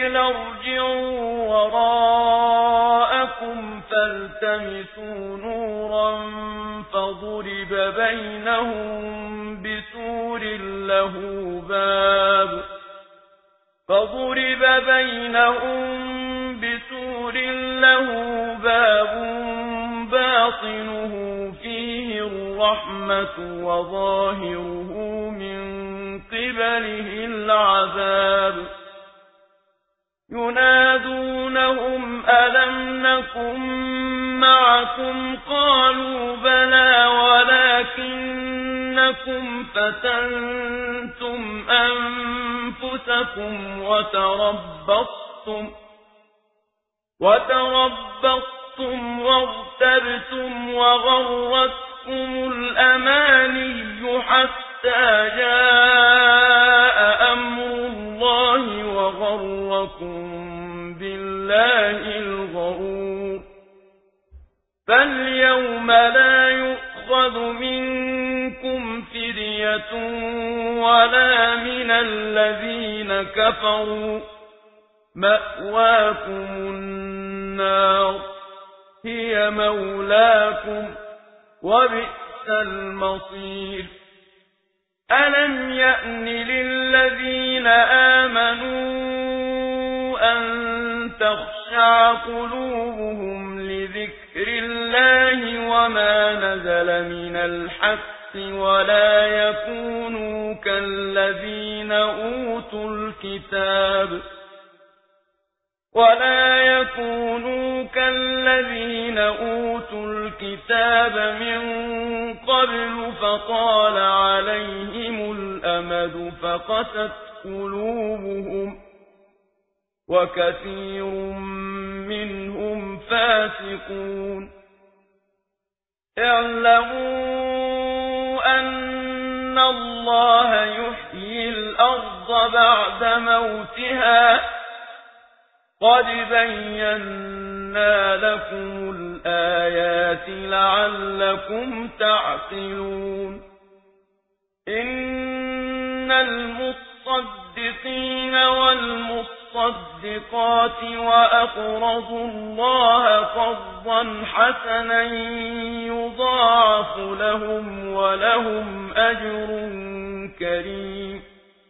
قيل ارجعوا وراءكم فالتمسوا نورا فضرب بينهم بسور له باب فضرب بينهم بسور له باب باطنه فيه الرحمة وظاهره من قبله العذاب ينادونهم ألم نكن معكم؟ قالوا بلى ولكنكم فتنتم أنفسكم وتربصتم وتربصتم وارتبتم وغرتكم الأماني حتى جاء أمر وغركم بالله الغرور فاليوم لا يؤخذ منكم فدية ولا من الذين كفروا مأواكم النار هي مولاكم وبئس المصير ألم يأن للذين آمنوا قلوبهم لذكر الله وما نزل من الحق ولا يكونوا كالذين أوتوا الكتاب ولا يكونوا كالذين أوتوا الكتاب من قبل فطال عليهم الأمد فقست قلوبهم وكثير منهم فاسقون. اعلموا أن الله يحيي الأرض بعد موتها. قد بينا لكم الآيات لعلكم تعقلون. إن المصدقين والمصدقات وأقرضوا الله قرضا حسنا يضاعف لهم ولهم أجر كريم.